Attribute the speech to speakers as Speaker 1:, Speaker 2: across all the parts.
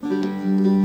Speaker 1: Música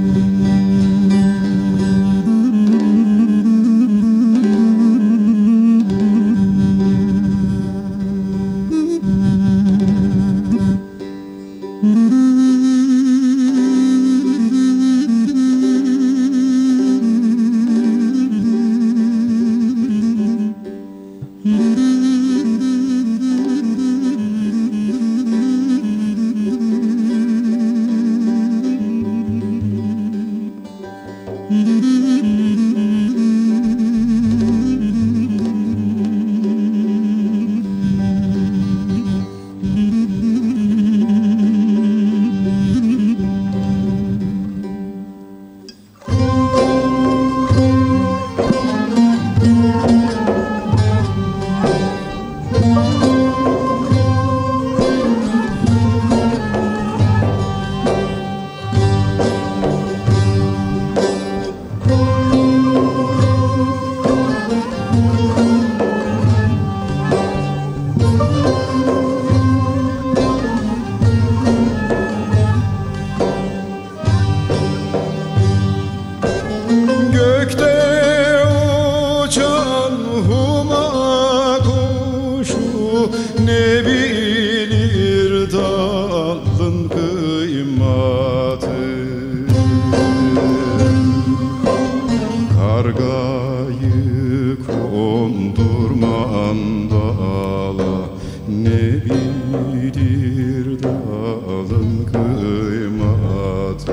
Speaker 1: nedir dalın kıymeti?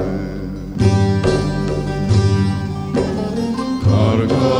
Speaker 1: Karga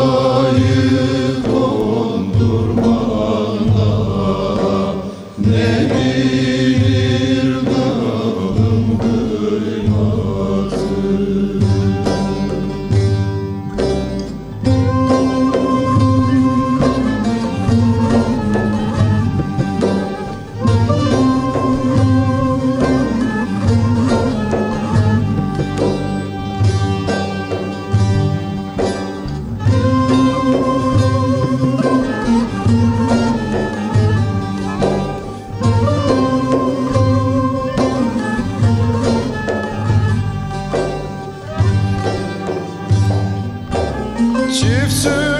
Speaker 1: chief sir